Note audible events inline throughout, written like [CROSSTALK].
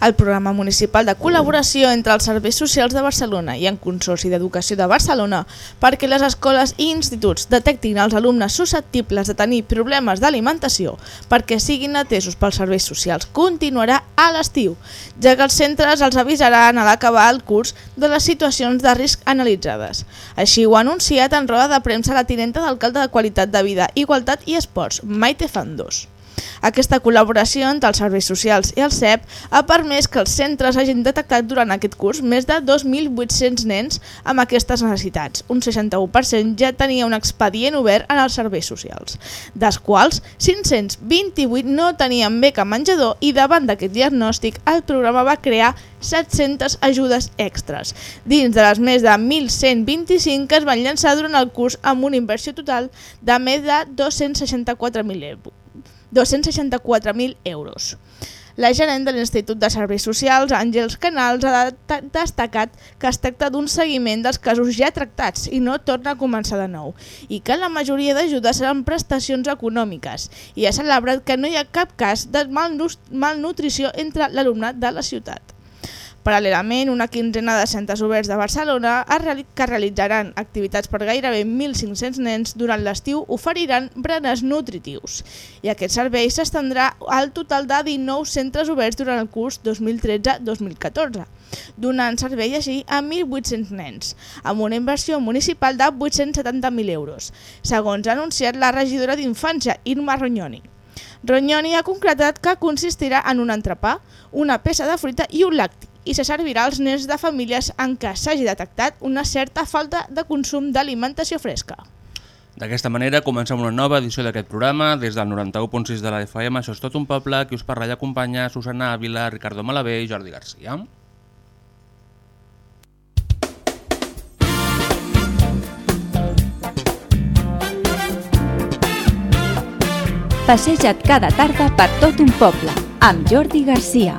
El programa municipal de col·laboració entre els serveis socials de Barcelona i en Consorci d'Educació de Barcelona perquè les escoles i instituts detectin els alumnes susceptibles de tenir problemes d'alimentació perquè siguin atesos pels serveis socials continuarà a l'estiu, ja que els centres els avisaran a l'acabar el curs de les situacions de risc analitzades. Així ho ha anunciat en roda de premsa la tinenta d'alcalde de Qualitat de Vida, Igualtat i Esports, Maite Fandos. Aquesta col·laboració entre els serveis socials i el CEP ha permès que els centres hagin detectat durant aquest curs més de 2.800 nens amb aquestes necessitats. Un 61% ja tenia un expedient obert en els serveis socials, dels quals 528 no tenien beca menjador i davant d'aquest diagnòstic el programa va crear 700 ajudes extres, dins de les més de 1.125 que es van llançar durant el curs amb una inversió total de més de 264.000 euros. 264.000 euros. La gerent de l'Institut de Serveis Socials, Àngels Canals, ha de- destacat que es tracta d'un seguiment dels casos ja tractats i no torna a començar de nou, i que la majoria d'ajudes seran prestacions econòmiques, i ha celebrat que no hi ha cap cas de malnutrició entre l'alumnat de la ciutat. Paral·lelament, una quinzena de centres oberts de Barcelona que realitzaran activitats per gairebé 1.500 nens durant l'estiu oferiran berenars nutritius. I aquest servei s'estendrà al total de 19 centres oberts durant el curs 2013-2014, donant servei així a 1.800 nens, amb una inversió municipal de 870.000 euros, segons ha anunciat la regidora d'Infància, Irma Rognoni. Rognoni ha concretat que consistirà en un entrepà, una peça de fruita i un lacti i se servirà als nens de famílies en què s'hagi detectat una certa falta de consum d'alimentació fresca. D'aquesta manera comencem una nova edició d'aquest programa des del 91.6 de la FM. Això és tot un poble, qui us parla i acompanya Susana Ávila, Ricardo Malavé i Jordi Garcia. Passeja't cada tarda per tot un poble, amb Jordi Garcia.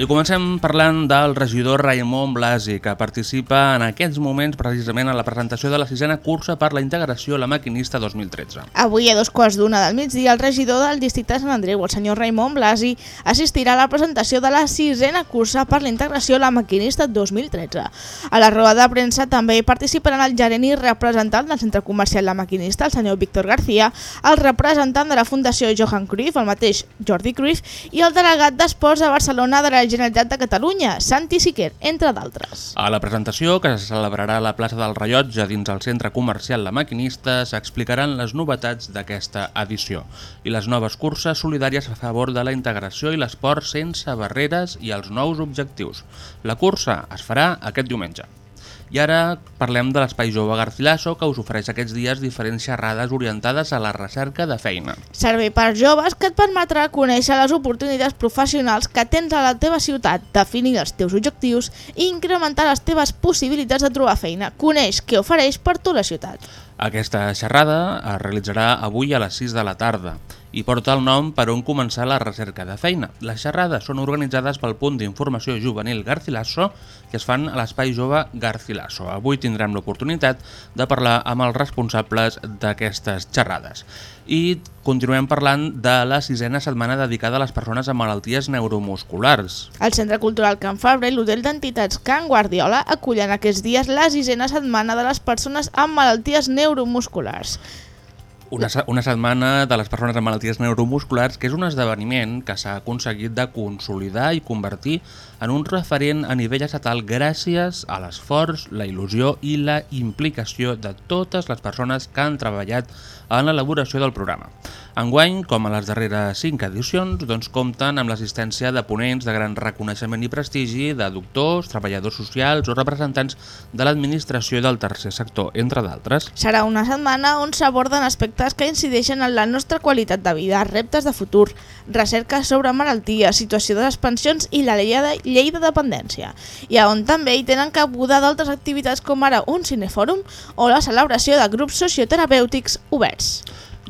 I comencem parlant del regidor Raimon Blasi, que participa en aquests moments precisament a la presentació de la sisena cursa per la integració a la maquinista 2013. Avui a dos quarts d'una del migdia, el regidor del districte de Sant Andreu, el senyor Raimon Blasi, assistirà a la presentació de la sisena cursa per la integració a la maquinista 2013. A la roda de premsa també participaran el gerent i representant del centre comercial La Maquinista, el senyor Víctor García, el representant de la Fundació Johan Cruyff, el mateix Jordi Cruyff, i el delegat d'Esports de Barcelona de la Generalitat de Catalunya, Santi Siquer, entre d'altres. A la presentació, que se celebrarà a la plaça del Rellotge dins el centre comercial La Maquinista, s'explicaran les novetats d'aquesta edició i les noves curses solidàries a favor de la integració i l'esport sense barreres i els nous objectius. La cursa es farà aquest diumenge. I ara parlem de l'Espai Jove Garcilaso, que us ofereix aquests dies diferents xerrades orientades a la recerca de feina. Servei per joves que et permetrà conèixer les oportunitats professionals que tens a la teva ciutat, definir els teus objectius i incrementar les teves possibilitats de trobar feina. Coneix què ofereix per tu la ciutat. Aquesta xerrada es realitzarà avui a les 6 de la tarda i porta el nom per on començar la recerca de feina. Les xerrades són organitzades pel punt d'informació juvenil Garcilaso que es fan a l'Espai Jove Garcilaso. Avui tindrem l'oportunitat de parlar amb els responsables d'aquestes xerrades. I continuem parlant de la sisena setmana dedicada a les persones amb malalties neuromusculars. El Centre Cultural Can Fabra i l'Hotel d'Entitats Can Guardiola acullen aquests dies la sisena setmana de les persones amb malalties neuromusculars. Una, una setmana de les persones amb malalties neuromusculars, que és un esdeveniment que s'ha aconseguit de consolidar i convertir en un referent a nivell estatal gràcies a l'esforç, la il·lusió i la implicació de totes les persones que han treballat en l'elaboració del programa. Enguany, com a les darreres cinc edicions, doncs compten amb l'assistència de ponents de gran reconeixement i prestigi, de doctors, treballadors socials o representants de l'administració del tercer sector, entre d'altres. Serà una setmana on s'aborden aspectes que incideixen en la nostra qualitat de vida, reptes de futur, recerca sobre malalties, situació de les pensions i la llei de, llei de dependència. I on també hi tenen cabuda d'altres activitats com ara un cinefòrum o la celebració de grups socioterapèutics oberts.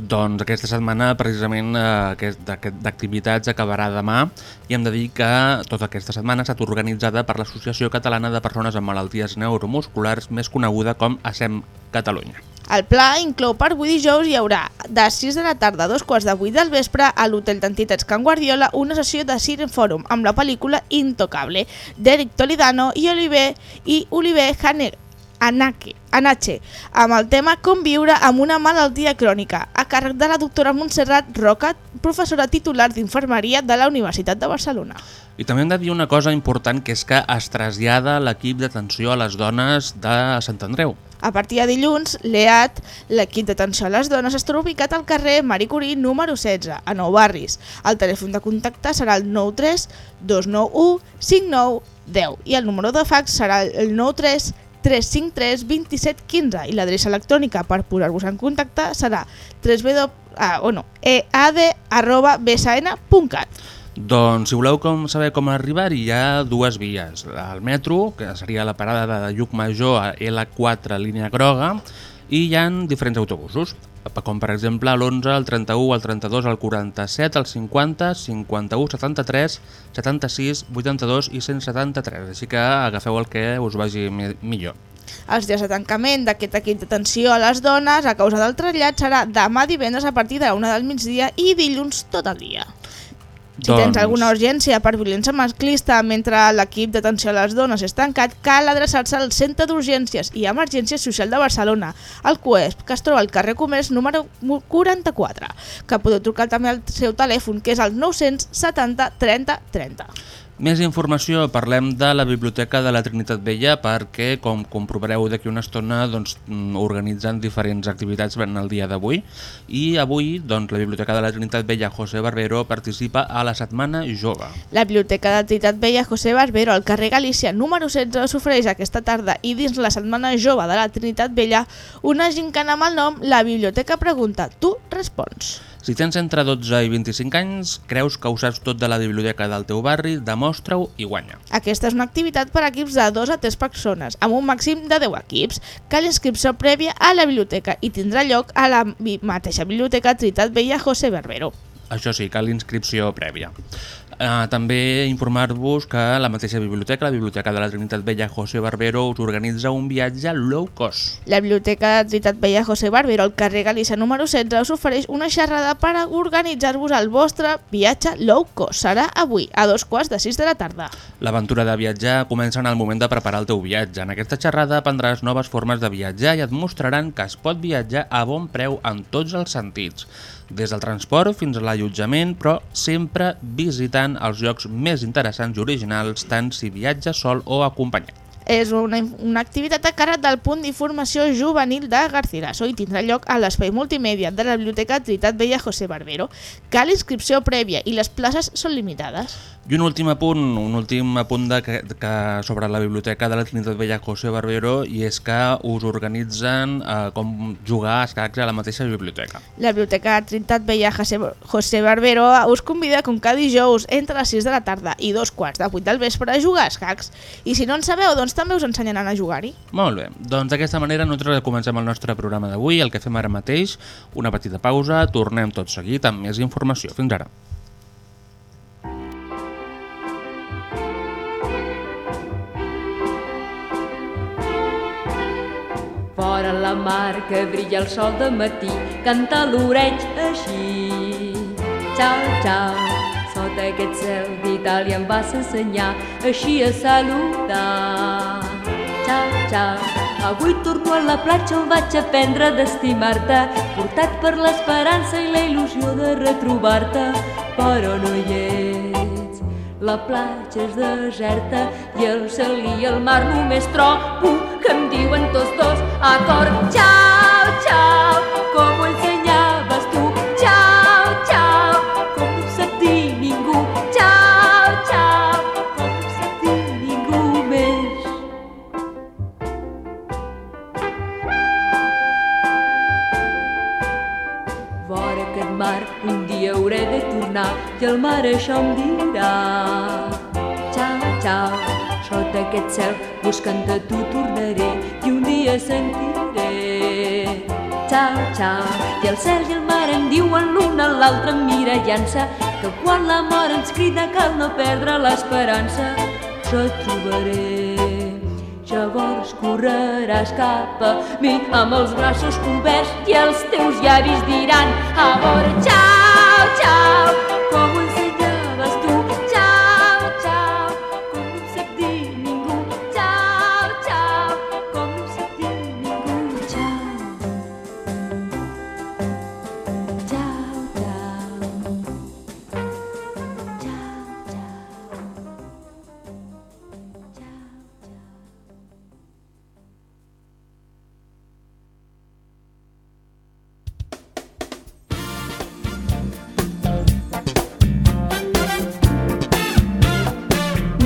Doncs aquesta setmana precisament eh, aquest- d'activitats acabarà demà i hem de dir que tota aquesta setmana ha estat organitzada per l'Associació Catalana de Persones amb Malalties Neuromusculars, més coneguda com ASEM Catalunya. El pla inclou per avui dijous hi haurà de 6 de la tarda a dos quarts de 8 del vespre a l'Hotel d'Entitats Can Guardiola una sessió de Siren Forum amb la pel·lícula Intocable d'Eric Toledano i Oliver i Oliver Haner Anake, Anache, amb el tema Com viure amb una malaltia crònica, a càrrec de la doctora Montserrat Roca, professora titular d'Infermeria de la Universitat de Barcelona. I també hem de dir una cosa important, que és que es trasllada l'equip d'atenció a les dones de Sant Andreu. A partir de dilluns, l'EAT, l'equip d'atenció a les dones, estarà ubicat al carrer Marie Curie número 16, a Nou Barris. El telèfon de contacte serà el 93 291 5910 i el número de fax serà el 93 353 27 15 i l'adreça electrònica per posar-vos en contacte serà www, ah, oh no, ead.bsn.cat. Doncs si voleu com saber com arribar hi ha dues vies. El metro, que seria la parada de Lluc Major a L4 línia groga, i hi han diferents autobusos, com per exemple l'11, el 31, el 32, el 47, el 50, 51, 73, 76, 82 i 173. Així que agafeu el que us vagi mi- millor. Els dies de tancament d'aquest equip d'atenció a les dones a causa del trasllat serà demà divendres a partir de la una del migdia i dilluns tot el dia. Si tens Doncs- alguna urgència per violència masclista mentre l'equip d'atenció a les dones és tancat, cal adreçar-se al Centre d'Urgències i Emergències Social de Barcelona, el CUESP, que es troba al carrer Comerç número 44, que podeu trucar també al seu telèfon, que és el 970 30 30. Més informació, parlem de la Biblioteca de la Trinitat Vella perquè, com comprovareu d'aquí una estona, doncs, mm, organitzen diferents activitats en el dia d'avui i avui doncs, la Biblioteca de la Trinitat Vella José Barbero participa a la Setmana Jove. La Biblioteca de Trinitat Vella José Barbero al carrer Galícia número 16 s'ofereix aquesta tarda i dins la Setmana Jove de la Trinitat Vella una gincana amb el nom La Biblioteca Pregunta, tu respons. Si tens entre 12 i 25 anys, creus que ho saps tot de la biblioteca del teu barri, demostra-ho i guanya. Aquesta és una activitat per a equips de 2 a 3 persones, amb un màxim de 10 equips. Cal inscripció prèvia a la biblioteca i tindrà lloc a la mateixa biblioteca Trinitat Vella José Barbero. Això sí, cal inscripció prèvia. Uh, també informar-vos que la mateixa biblioteca, la Biblioteca de la Trinitat Vella José Barbero, us organitza un viatge low cost. La Biblioteca de Trinitat Vella José Barbero al carrer Galícia número 16 us ofereix una xerrada per a organitzar-vos el vostre viatge low cost. Serà avui, a dos quarts de 6 de la tarda. L'aventura de viatjar comença en el moment de preparar el teu viatge. En aquesta xerrada aprendràs noves formes de viatjar i et mostraran que es pot viatjar a bon preu en tots els sentits, des del transport fins a l'allotjament, però sempre visitant els llocs més interessants i originals, tant si viatges sol o acompanyat. És una, una activitat a càrrec del punt d'informació juvenil de Garcilaso i tindrà lloc a l'espai multimèdia de la Biblioteca Trinitat Vella José Barbero. Cal inscripció prèvia i les places són limitades. I un últim apunt, un últim apunt de que, que sobre la Biblioteca de la Trinitat Vella José Barbero i és que us organitzen eh, com jugar a escacs a la mateixa biblioteca. La Biblioteca Trinitat Vella José Barbero us convida com cada dijous entre les 6 de la tarda i dos quarts de 8 del vespre a jugar a escacs. I si no en sabeu, doncs també us ensenyaran a jugar-hi. Molt bé, doncs d'aquesta manera nosaltres comencem el nostre programa d'avui, el que fem ara mateix, una petita pausa, tornem tot seguit amb més informació. Fins ara. Fora la mar que brilla el sol de matí, canta l'oreig així. Ciao, ciao, sota aquest cel d'Itàlia em vas ensenyar així a saludar. Ciao, ciao, Avui torno a la platja on vaig aprendre d'estimar-te, portat per l'esperança i la il·lusió de retrobar-te, però no hi ets. La platja és deserta i el cel i el mar només trobo que em diuen tots dos a cor Ciao, ciao, com ho ensenyaves tu. Ciao, ciao, com no ho sap dir ningú Ciao, ciao, com no ho sap dir ningú més Vora aquest mar un dia hauré de tornar i el mar això sota aquest cel buscant-te tu tornaré i un dia sentiré. Ciao, ciao, i el cel i el mar em diuen l'un a l'altre mirallant-se que quan la mort ens crida cal no perdre l'esperança. Jo et trobaré Llavors correràs cap a mi amb els braços oberts i els teus llavis diran amor, ciao, ciao,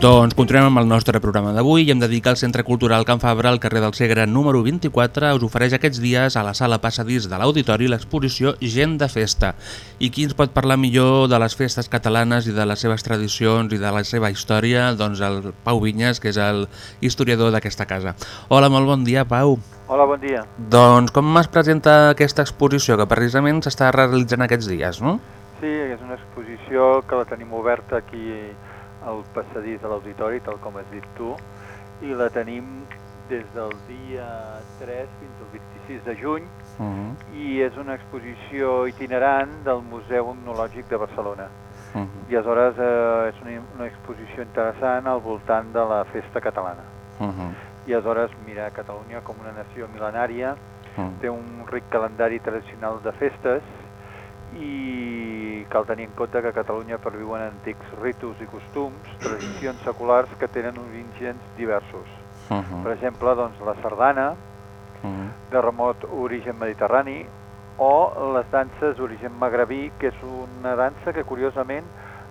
Doncs continuem amb el nostre programa d'avui i hem de dir que el Centre Cultural Can Fabra, al carrer del Segre número 24, us ofereix aquests dies a la sala passadís de l'Auditori l'exposició Gent de Festa. I qui ens pot parlar millor de les festes catalanes i de les seves tradicions i de la seva història? Doncs el Pau Vinyes, que és el historiador d'aquesta casa. Hola, molt bon dia, Pau. Hola, bon dia. Doncs com es presenta aquesta exposició, que precisament s'està realitzant aquests dies, no? Sí, és una exposició que la tenim oberta aquí al passadís de l'auditori, tal com has dit tu, i la tenim des del dia 3 fins al 26 de juny, Uh -huh. i és una exposició itinerant del Museu Etnològic de Barcelona. Uh -huh. I aleshores eh, és una, una exposició interessant al voltant de la festa catalana. Uh -huh. I aleshores mira Catalunya com una nació mil·lenària, té un ric calendari tradicional de festes i cal tenir en compte que a Catalunya perviuen antics ritus i costums, tradicions seculars que tenen orígens diversos. Uh -huh. Per exemple, doncs, la sardana, Uh -huh. de remot origen mediterrani, o les danses d'origen magrebí, que és una dansa que curiosament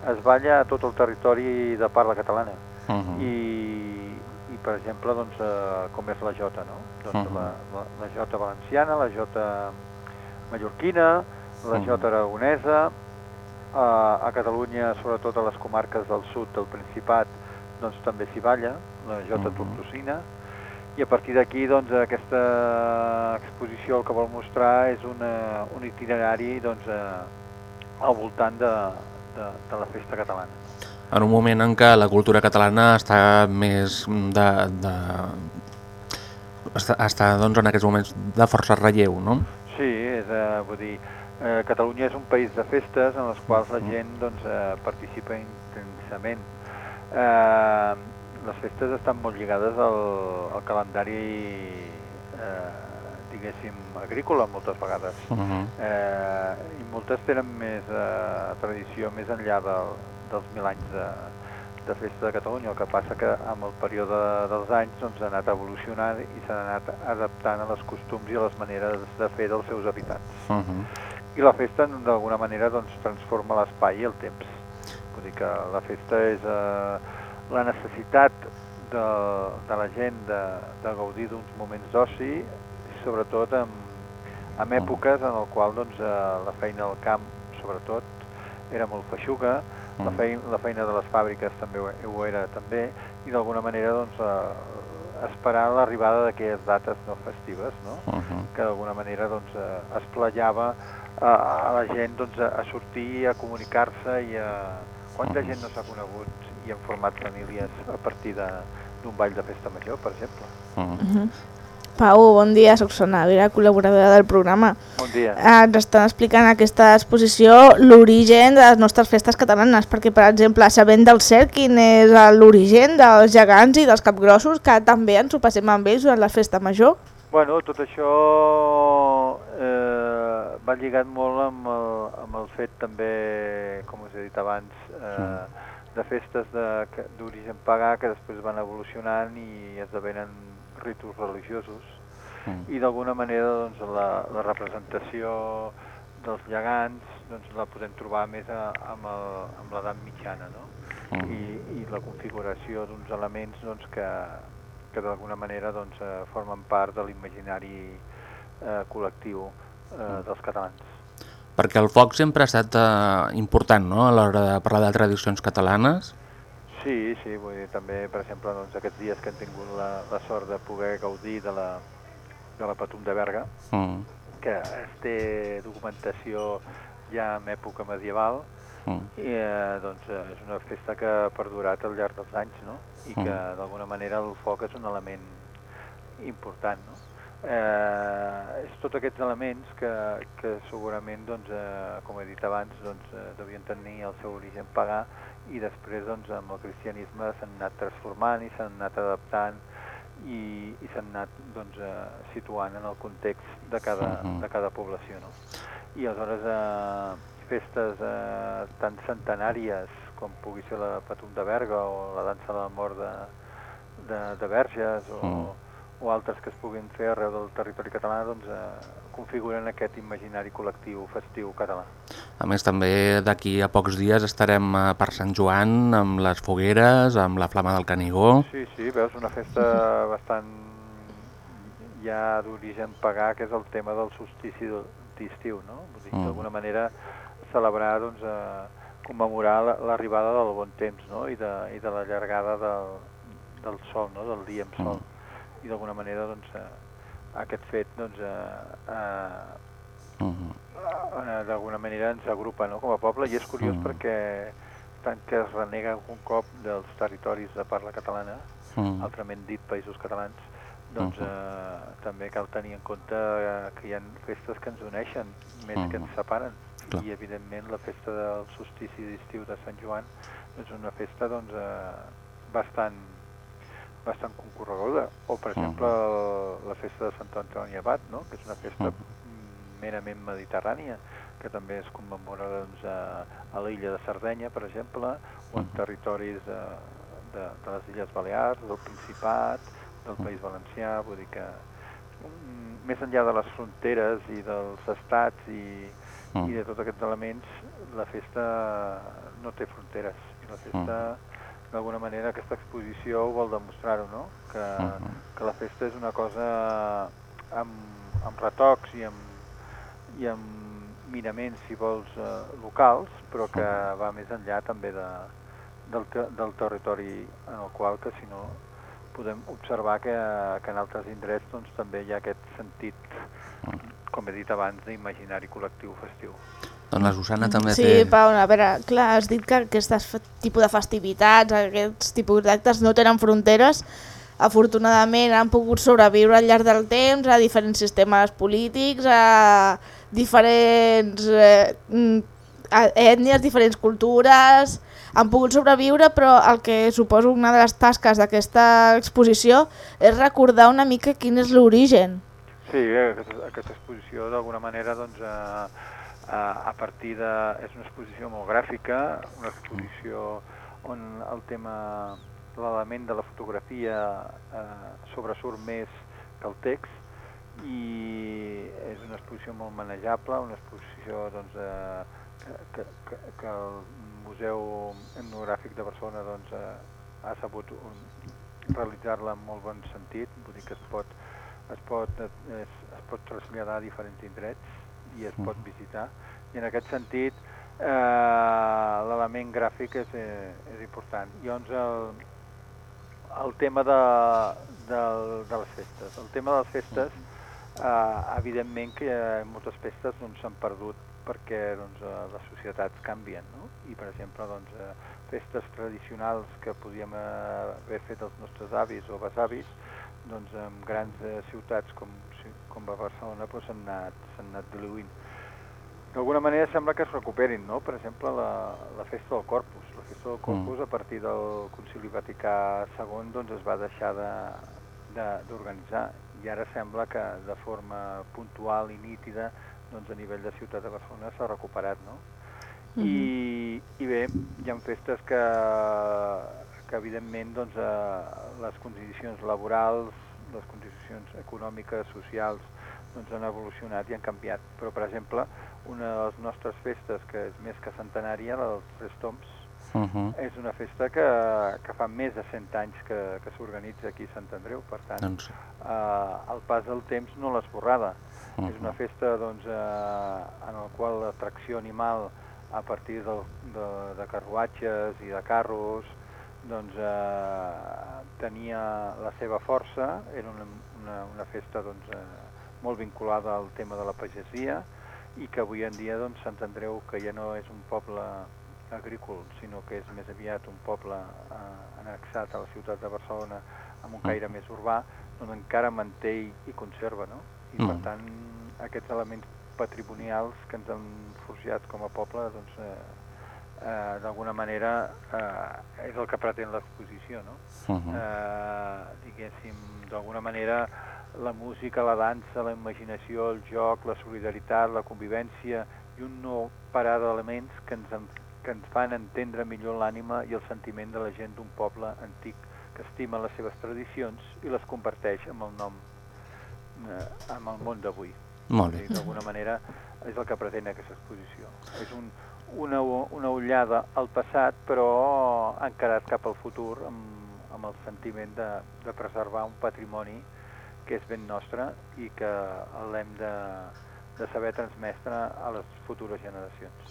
es balla a tot el territori de parla catalana. Uh -huh. I, i per exemple, doncs, eh, com és la jota, no? Doncs Mhm. la, la, la jota valenciana, la jota mallorquina, la jota aragonesa, a, a Catalunya, sobretot a les comarques del sud del Principat, doncs també s'hi balla, la jota Mhm. tortosina, i a partir d'aquí doncs, aquesta exposició el que vol mostrar és una, un itinerari doncs, eh, al voltant de, de, de la festa catalana. En un moment en què la cultura catalana està més de... de està, està doncs, en aquests moments de força relleu, no? Sí, és, eh, vull dir, eh, Catalunya és un país de festes en les quals la gent doncs, eh, participa intensament. Eh, les festes estan molt lligades al, al calendari, eh, diguéssim, agrícola moltes vegades. Uh -huh. eh, I moltes tenen més eh, tradició més enllà del, dels mil anys de, de festa de Catalunya. El que passa que amb el període dels anys doncs, ha anat evolucionant i s'han anat adaptant a les costums i a les maneres de fer dels seus habitants. Uh -huh. I la festa d'alguna manera doncs, transforma l'espai i el temps. Vull dir que la festa és eh, la necessitat de, de la gent de, de gaudir d'uns moments d'oci, sobretot en, en èpoques en el qual doncs, eh, la feina al camp, sobretot, era molt feixuga, la, feina, la feina de les fàbriques també ho, ho era també, i d'alguna manera doncs, eh, esperar l'arribada d'aquelles dates no festives, no? Uh -huh. que d'alguna manera doncs, eh, es playava a, a la gent doncs, a, a sortir, a comunicar-se i a... Quanta gent no s'ha conegut i han format famílies a partir de- d'un ball de festa major, per exemple? Uh -huh. Pau, bon dia, soc Sona Vera, col·laboradora del programa. Bon dia. Eh, Ens estan explicant en aquesta exposició l'origen de les nostres festes catalanes, perquè, per exemple, sabent del cert quin és l'origen dels gegants i dels capgrossos, que també ens ho passem amb ells durant la festa major. Bueno, tot això eh, va lligat molt amb el, amb el fet també, com us he dit abans, eh, de festes d'origen pagà que després van evolucionant i esdevenen ritus religiosos Mm. i d'alguna manera doncs, la, la representació dels gegants doncs, la podem trobar més a, amb l'edat mitjana, no? Mm. I, i la configuració d'uns elements doncs, que, que d'alguna manera doncs, eh, formen part de l'imaginari eh, col·lectiu eh, dels catalans. Perquè el foc sempre ha estat eh, important no? a l'hora de parlar de tradicions catalanes. Sí, sí, vull dir, també, per exemple, doncs, aquests dies que hem tingut la, la sort de poder gaudir de la, de la Patum de Berga, Mm. que es té documentació ja en època medieval, Mm. i eh, doncs, eh, és una festa que ha perdurat al llarg dels anys, no? I que Mm. d'alguna manera el foc és un element important, no? Eh, és tots aquests elements que, que segurament, doncs, eh, com he dit abans, doncs, eh, devien tenir el seu origen pagà i després doncs, amb el cristianisme s'han anat transformant i s'han anat adaptant i, i s'han anat doncs, eh, situant en el context de cada, Mhm. de cada població. No? I aleshores eh, festes eh, tan centenàries com pugui ser la Patum de Berga o la dansa de la mort de, de, de Verges o, Mm. o altres que es puguin fer arreu del territori català doncs, eh, configuren aquest imaginari col·lectiu festiu català. A més, també d'aquí a pocs dies estarem eh, per Sant Joan amb les fogueres, amb la flama del Canigó. Sí, sí, veus, una festa bastant ja d'origen pagà, que és el tema del solstici de- d'estiu, no? Vull dir, Mm. d'alguna manera celebrar, doncs, eh, commemorar la- l'arribada del bon temps, no? I de, i de la llargada del, del sol, no? Del dia amb sol. I d'alguna manera, doncs, eh, aquest fet, doncs, eh, eh, eh, d'alguna manera ens agrupa no? com a poble i és curiós Mm. perquè tant que es renega un cop dels territoris de parla catalana, Mm. altrament dit països catalans, doncs Mhm. eh, també cal tenir en compte eh, que hi ha festes que ens uneixen més que ens Mhm. separen Clar. i evidentment la festa del solstici d'estiu de Sant Joan és una festa doncs, eh, bastant bastant concorreguda o per exemple la festa de Sant Antoni Abat no? que és una festa Mhm. mm, merament mediterrània que també es commemora doncs, a, a l'illa de Sardenya per exemple o en Mhm. territoris de, de, de les Illes Balears, del Principat del. País Valencià vull dir que mm, més enllà de les fronteres i dels estats i, Mm. i de tots aquests elements la festa no té fronteres i la festa d'alguna manera aquesta exposició vol demostrar-ho no? que, Mhm. que la festa és una cosa amb, amb retocs i amb, i amb miraments si vols eh, locals però que va més enllà també de, del, te, del territori en el qual que si no podem observar que, que en altres indrets doncs, també hi ha aquest sentit com he dit abans d'imaginari col·lectiu festiu. Doncs la Susana també Sí, té... Pau, a veure, clar, has dit que aquests tipus de festivitats, aquests tipus d'actes no tenen fronteres, afortunadament han pogut sobreviure al llarg del temps a diferents sistemes polítics, a diferents eh, mm, a ètnies, diferents cultures, han pogut sobreviure, però el que suposo una de les tasques d'aquesta exposició és recordar una mica quin és l'origen. Sí, eh, aquesta, aquesta exposició d'alguna manera doncs, eh, a, a partir de... és una exposició molt gràfica, una exposició on el tema, l'element de la fotografia eh, sobresurt més que el text i és una exposició molt manejable, una exposició doncs, eh, que, que, que, el Museu Etnogràfic de Barcelona doncs, eh, ha sabut realitzar-la en molt bon sentit, vull dir que es pot, es pot, es, es pot traslladar a diferents indrets i es pot visitar. I en aquest sentit eh, l'element gràfic és, eh, és important. Llavors el, el tema de, de, de les festes. El tema de les festes, eh, evidentment que moltes festes doncs, s'han perdut perquè doncs, eh, les societats canvien, no? I, per exemple, doncs, eh, festes tradicionals que podíem haver fet els nostres avis o besavis, doncs, en grans eh, ciutats com, com a Barcelona doncs, s'han anat, s'han anat diluint. D'alguna manera sembla que es recuperin, no? Per exemple, la, la festa del Corpus. La festa del Corpus, Mm. a partir del Concili Vaticà II, doncs, es va deixar de- de- d'organitzar i ara sembla que de forma puntual i nítida doncs, a nivell de ciutat de Barcelona s'ha recuperat, no? I, I bé, hi ha festes que, que evidentment doncs, eh, les condicions laborals, les condicions econòmiques, socials, doncs han evolucionat i han canviat. Però, per exemple, una de les nostres festes, que és més que centenària, la dels Tres Toms, Uh -huh. és una festa que, que fa més de 100 anys que, que s'organitza aquí a Sant Andreu, per tant, Doncs, eh, el pas del temps no l'ha esborrada. uh És una festa doncs, eh, en la qual l'atracció animal a partir del, de, de carruatges i de carros doncs, eh, tenia la seva força, era una, una, una festa doncs, eh, molt vinculada al tema de la pagesia i que avui en dia doncs, Sant Andreu, que ja no és un poble agrícola, sinó que és més aviat un poble eh, annexat a la ciutat de Barcelona amb un caire més urbà, doncs encara manté i, conserva, no? I per Mm. tant, aquests elements patrimonials que ens han forjat com a poble, doncs, eh, eh, d'alguna manera eh, és el que pretén l'exposició, no? uh -huh. eh, diguéssim, d'alguna manera la música, la dansa, la imaginació, el joc, la solidaritat, la convivència i un no parar d'elements que ens, en, que ens fan entendre millor l'ànima i el sentiment de la gent d'un poble antic que estima les seves tradicions i les comparteix amb el nom, eh, amb el món d'avui. Molt bé. D'alguna manera és el que pretén aquesta exposició. És un, una, una ullada al passat, però encarat cap al futur amb, amb el sentiment de, de preservar un patrimoni que és ben nostre i que l'hem de, de saber transmetre a les futures generacions.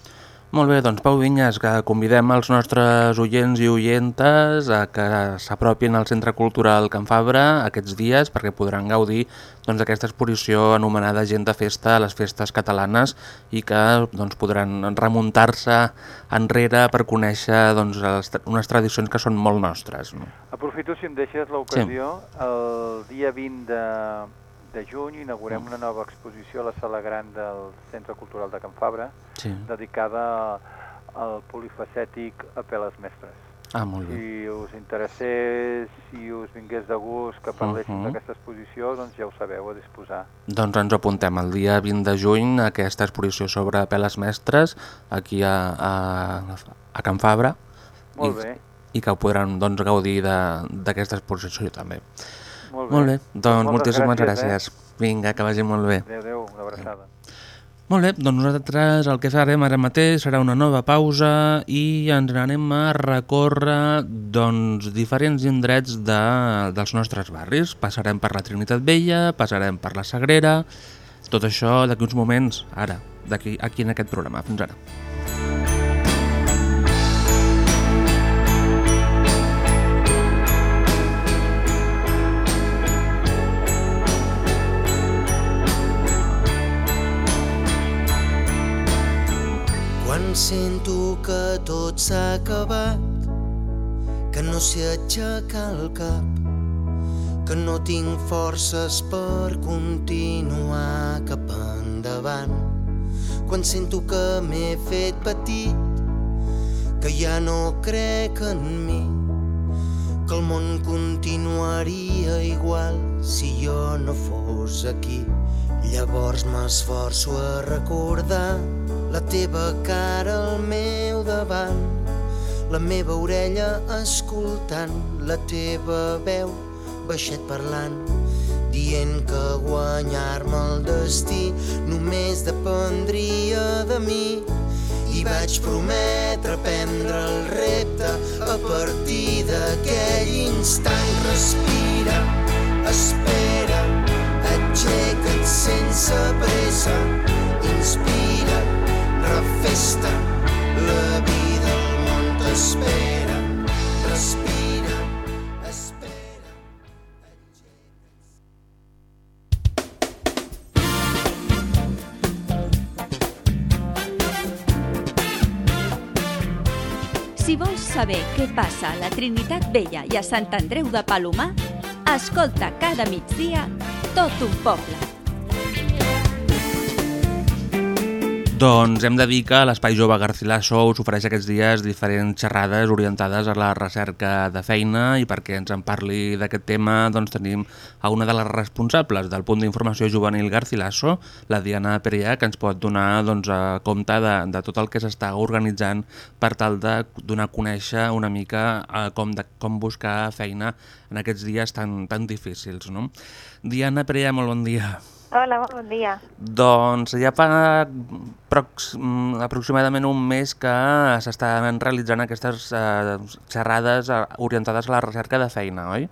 Molt bé, doncs Pau Vinyes, que convidem els nostres oients i oientes a que s'apropin al Centre Cultural Can Fabra aquests dies perquè podran gaudir doncs, d'aquesta exposició anomenada Gent de Festa a les festes catalanes i que doncs, podran remuntar-se enrere per conèixer doncs, les, unes tradicions que són molt nostres. No? Aprofito, si em deixes l'ocasió, el dia 20 de, de juny inaugurem una nova exposició a la sala gran del Centre Cultural de Can Fabra, Sí. dedicada al polifacètic Apeles Mestres. Ah, molt bé. Si us interessés, si us vingués de gust que parléssim Mhm. d'aquesta exposició, doncs ja ho sabeu, a disposar. Doncs ens apuntem el dia 20 de juny a aquesta exposició sobre peles mestres aquí a, a, a Can Fabra Molt I, bé, i que ho podran doncs, gaudir d'aquesta exposició també. Molt bé. Molt bé, doncs Moltes moltíssimes gràcies, gràcies. Vinga, que vagi molt bé. Adéu, adéu, una abraçada. Molt bé, doncs nosaltres el que farem ara mateix serà una nova pausa i ens n'anem a recórrer doncs, diferents indrets de, dels nostres barris. Passarem per la Trinitat Vella, passarem per la Sagrera, tot això d'aquí uns moments, ara, d'aquí aquí en aquest programa. Fins ara. Sento que tot s'ha acabat, que no sé aixecar el cap, que no tinc forces per continuar cap endavant. Quan sento que m'he fet petit, que ja no crec en mi, que el món continuaria igual si jo no fos aquí. Llavors m'esforço a recordar la teva cara al meu davant, la meva orella escoltant la teva veu baixet parlant, dient que guanyar-me el destí només dependria de mi. I vaig prometre prendre el repte a partir d'aquell instant. Respira, espera, aixeca't sense pressa, inspira, refesta, la vida al món t'espera. Respira, espera, Si vols saber què passa a la Trinitat Vella i a Sant Andreu de Palomar, Escolta cada migdia tot un Doncs hem de dir que l'Espai Jove Garcilaso us ofereix aquests dies diferents xerrades orientades a la recerca de feina i perquè ens en parli d'aquest tema doncs tenim a una de les responsables del punt d'informació juvenil Garcilaso, la Diana Perea, que ens pot donar doncs, a compte de, de tot el que s'està organitzant per tal de donar a conèixer una mica eh, com, de, com buscar feina en aquests dies tan, tan difícils. No? Diana Perea, molt bon dia. Hola, bon dia. Doncs ja fa prox, aproximadament un mes que s'estan realitzant aquestes eh, xerrades eh, orientades a la recerca de feina, oi?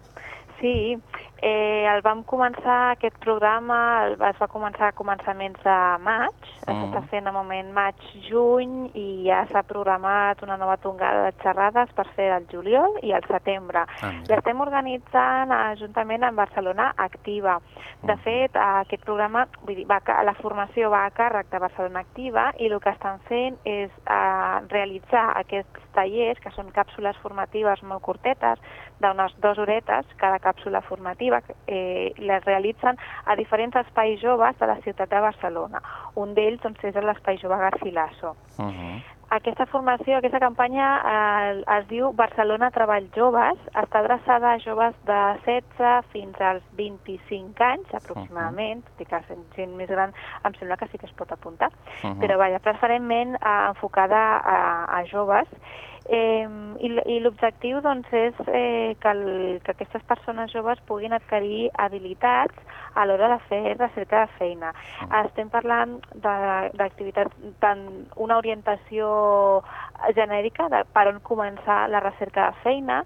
Sí, eh, el vam començar, aquest programa el, es va començar a començaments de maig, mm. s'està fent a moment maig-juny i ja s'ha programat una nova tongada de xerrades per fer el juliol i el setembre. Ah, L'estem organitzant juntament amb Barcelona Activa. De fet, aquest programa, vull dir, va, la formació va a càrrec de Barcelona Activa i el que estan fent és eh, realitzar aquests tallers, que són càpsules formatives molt curtetes, d'unes dues horetes, cada càpsula formativa, eh, les realitzen a diferents espais joves de la ciutat de Barcelona. Un d'ells doncs, és l'Espai Jove Garcilaso. Uh -huh. Aquesta formació, aquesta campanya eh, es diu Barcelona Treball Joves, està adreçada a joves de 16 fins als 25 anys aproximadament, uh -huh. que sent gent més gran em sembla que sí que es pot apuntar, uh -huh. però vaja, preferentment eh, enfocada a, a joves Eh, I i l'objectiu doncs, és eh, que, el, que aquestes persones joves puguin adquirir habilitats a l'hora de fer recerca de feina. Estem parlant d'activitats, tant una orientació genèrica de per on començar la recerca de feina,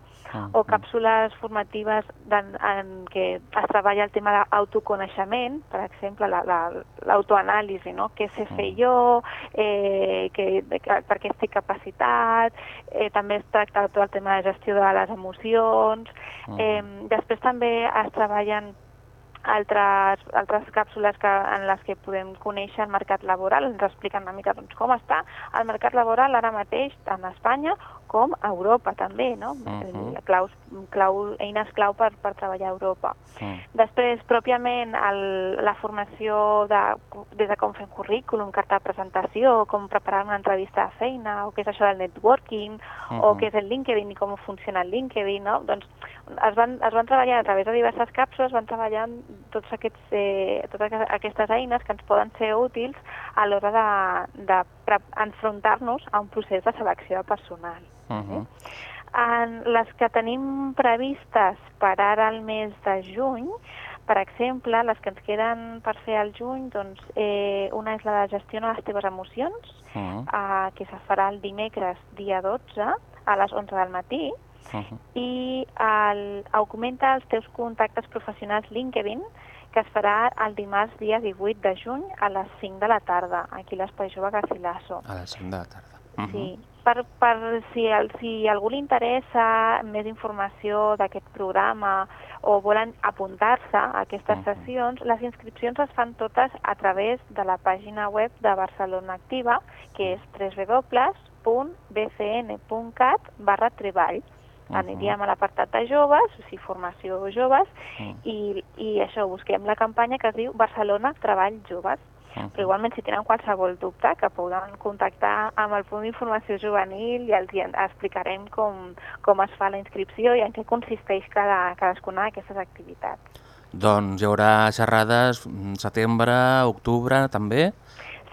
o càpsules formatives en, en què es treballa el tema d'autoconeixement, per exemple, l'autoanàlisi, la, la, no? què sé fer jo, eh, que, per què estic capacitat, eh, també es tracta tot el tema de gestió de les emocions, eh, després també es treballen altres, altres càpsules que, en les que podem conèixer el mercat laboral, ens expliquen una mica doncs, com està el mercat laboral ara mateix a Espanya com a Europa també, no? Uh -huh. Claus, clau, eines clau per, per treballar a Europa. Uh -huh. Després, pròpiament, el, la formació de, des de com fer un currículum, carta de presentació, com preparar una entrevista de feina, o què és això del networking, uh -huh. o què és el LinkedIn i com funciona el LinkedIn, no? Doncs es van, es van treballar a través de diverses càpsules, van treballar tots aquests, eh, totes aquestes eines que ens poden ser útils a l'hora de, de enfrontar-nos a un procés de selecció de personal. Uh -huh. En les que tenim previstes per ara al mes de juny, per exemple, les que ens queden per fer al juny, doncs, eh, una és la de gestiona les teves emocions, uh -huh. eh, que se farà el dimecres dia 12 a les 11 del matí, Uh -huh. i el, augmenta els teus contactes professionals LinkedIn, que es farà el dimarts dia 18 de juny a les 5 de la tarda, aquí a l'Espai Jove Garcilaso. A les 5 de la tarda. Uh -huh. Sí, per, per si, el, si algú li interessa més informació d'aquest programa o volen apuntar-se a aquestes uh -huh. sessions, les inscripcions es fan totes a través de la pàgina web de Barcelona Activa, que és www.bcn.cat barra treball. Uh -huh. Aniríem a l'apartat de joves, o sigui, formació joves, uh -huh. i, i això, busquem la campanya que es diu Barcelona Treball Joves. Uh -huh. Però igualment, si tenen qualsevol dubte, que poden contactar amb el punt d'informació juvenil i els explicarem com, com es fa la inscripció i en què consisteix cada, cadascuna d'aquestes activitats. Doncs hi haurà xerrades setembre, octubre, també?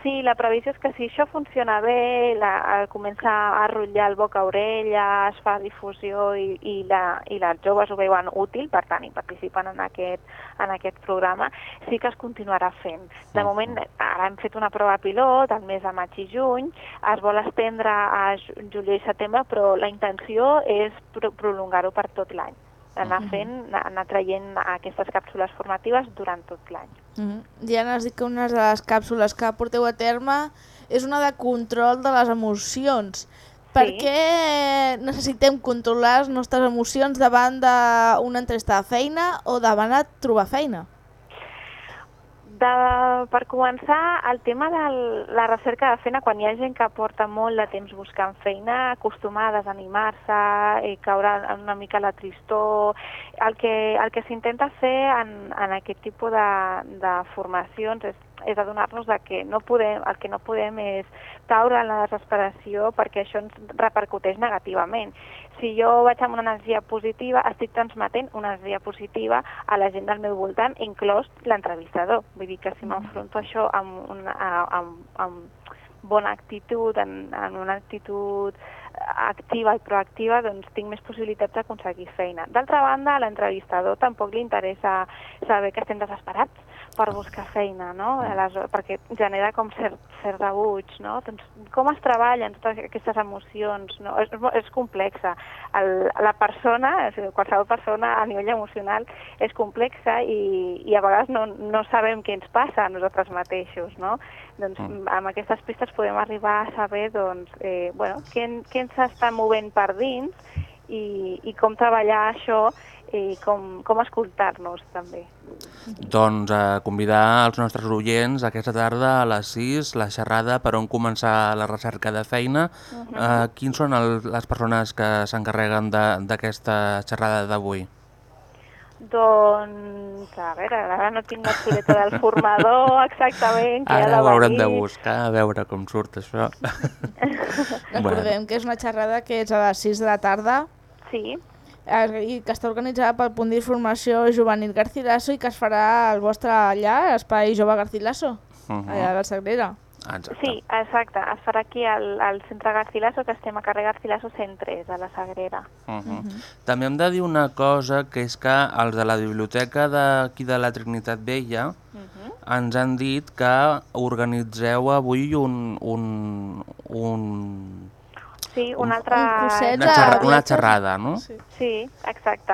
Sí, la previsió és que si això funciona bé, la, comença a rotllar el boca-orella, es fa difusió i, i, la, i les joves ho veuen útil, per tant, hi participen en aquest, en aquest programa, sí que es continuarà fent. De moment, ara hem fet una prova pilot, al mes de maig i juny, es vol estendre a juliol i setembre, però la intenció és pro prolongar-ho per tot l'any anar fent, anar traient aquestes càpsules formatives durant tot l'any. Mm -hmm. Diana, has dit que una de les càpsules que porteu a terme és una de control de les emocions. Per Sí. què necessitem controlar les nostres emocions davant d'una entrevista de feina o davant de trobar feina? De, per començar, el tema de la recerca de feina, quan hi ha gent que porta molt de temps buscant feina, acostuma a desanimar-se, i caure en una mica la tristor, el que, el que s'intenta fer en, en aquest tipus de, de formacions és, és adonar-nos que no podem, el que no podem és caure en la desesperació perquè això ens repercuteix negativament. Si jo vaig amb una energia positiva, estic transmetent una energia positiva a la gent del meu voltant, inclòs l'entrevistador. Vull dir que si m'enfronto a això amb, una, amb, amb bona actitud, en, en una actitud activa i proactiva, doncs tinc més possibilitats d'aconseguir feina. D'altra banda, a l'entrevistador tampoc li interessa saber que estem desesperats per buscar feina, no? Aleshores, perquè genera com cert, cert rebuig, no? Doncs com es treballen totes aquestes emocions, no? És, és complexa. El, la persona, qualsevol persona a nivell emocional és complexa i, i a vegades no, no sabem què ens passa a nosaltres mateixos, no? Doncs amb aquestes pistes podem arribar a saber doncs, eh, bueno, què, què ens està movent per dins i, i com treballar això i com, com escoltar-nos també. Doncs eh, convidar els nostres oients aquesta tarda a les 6, la xerrada per on començar la recerca de feina. Uh -huh. eh, quins són el, les persones que s'encarreguen d'aquesta xerrada d'avui? Doncs, a veure, ara no tinc la xuleta del formador exactament. Que Ara ha ho haurem de buscar, a veure com surt això. [LAUGHS] Recordem que és una xerrada que és a les 6 de la tarda Sí. Eh, i que està organitzada pel punt d'informació juvenil Garcilaso i que es farà al vostre allà, Espai Jove Garcilaso, Mhm. allà a la Sagrera. Exacte. Sí, exacte. Es farà aquí al, al centre Garcilaso, que estem a carrer Garcilaso 103, a la Sagrera. Uh -huh. També hem de dir una cosa, que és que els de la biblioteca d'aquí de la Trinitat Vella ens han dit que organitzeu avui un... un, un Sí, un altre... un curset una, xerra, una xerrada, no? Sí. Sí, exacte.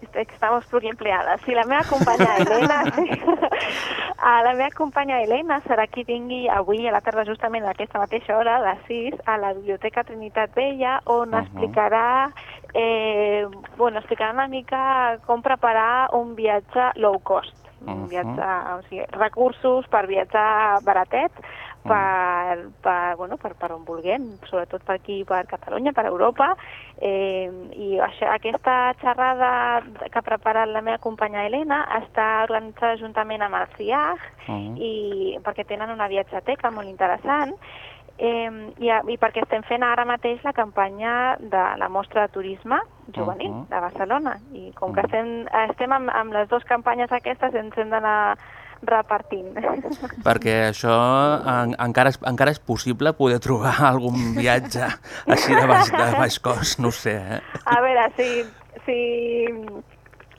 Est- Estamos pluriempleades. Sí, la meva companya Helena, sí. Ah, la [LAUGHS] meva companya Helena serà qui vingui avui a la tarda justament a aquesta mateixa hora, a les 6, a la Biblioteca Trinitat Vella, on Mhm. explicarà, eh, bueno, explicarà una mica com preparar un viatge low cost. Un viatge, o sigui, recursos per viatjar baratet, per, per, bueno, per, per on vulguem, sobretot per aquí, per Catalunya, per Europa, eh, i això, aquesta xerrada que ha preparat la meva companya Helena està organitzada juntament amb el CIAG, Mhm. i perquè tenen una viatjateca molt interessant, eh, i, i perquè estem fent ara mateix la campanya de la mostra de turisme juvenil Mhm. de Barcelona, i com que estem, estem amb, amb les dues campanyes aquestes ens hem d'anar repartint. Perquè això en, encara, és, encara és possible poder trobar [LAUGHS] algun viatge així de baix, de baix cost, no sé, eh? A veure, si, si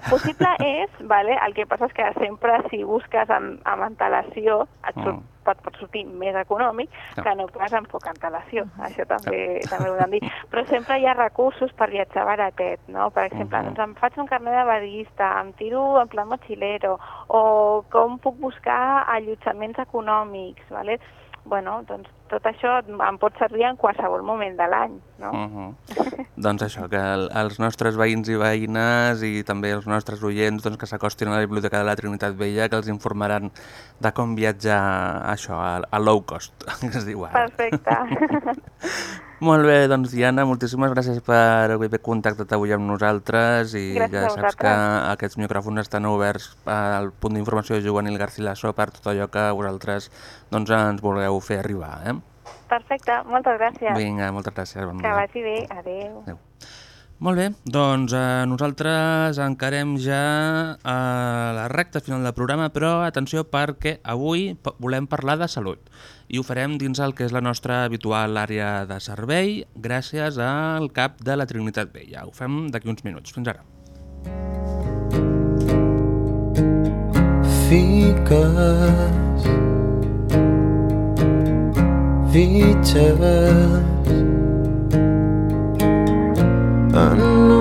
possible és, vale? el que passa és que sempre si busques amb, amb antelació et surt, Mm. pot, pot sortir més econòmic Clar. que no pas amb poca antelació. Això també, també ho hem dir. Però sempre hi ha recursos per viatjar baratet, no? Per exemple, Mhm. doncs em faig un carnet de badista, em tiro en plan mochilero, o com puc buscar allotjaments econòmics, vale? Bueno, doncs tot això em pot servir en qualsevol moment de l'any, no? Uh -huh. doncs això, que el, els nostres veïns i veïnes i també els nostres oients doncs, que s'acostin a la Biblioteca de la Trinitat Vella que els informaran de com viatjar això, a, a low cost, [LAUGHS] que es diu ara. Perfecte. [LAUGHS] Molt bé, doncs Diana, moltíssimes gràcies per haver contactat avui amb nosaltres i Gràcies ja saps que aquests micròfons estan oberts al punt d'informació juvenil Garcilaso per tot allò que vosaltres doncs, ens vulgueu fer arribar. Eh? Perfecte, moltes gràcies. Vinga, moltes gràcies. Bon Que vagi bé, adeu. Adéu. Molt bé, doncs eh, nosaltres encarem ja a la recta final del programa, però atenció perquè avui volem parlar de salut i ho farem dins el que és la nostra habitual àrea de servei gràcies al CAP de la Trinitat Vella. Ho fem d'aquí uns minuts. Fins ara. Fiques víte. Ano,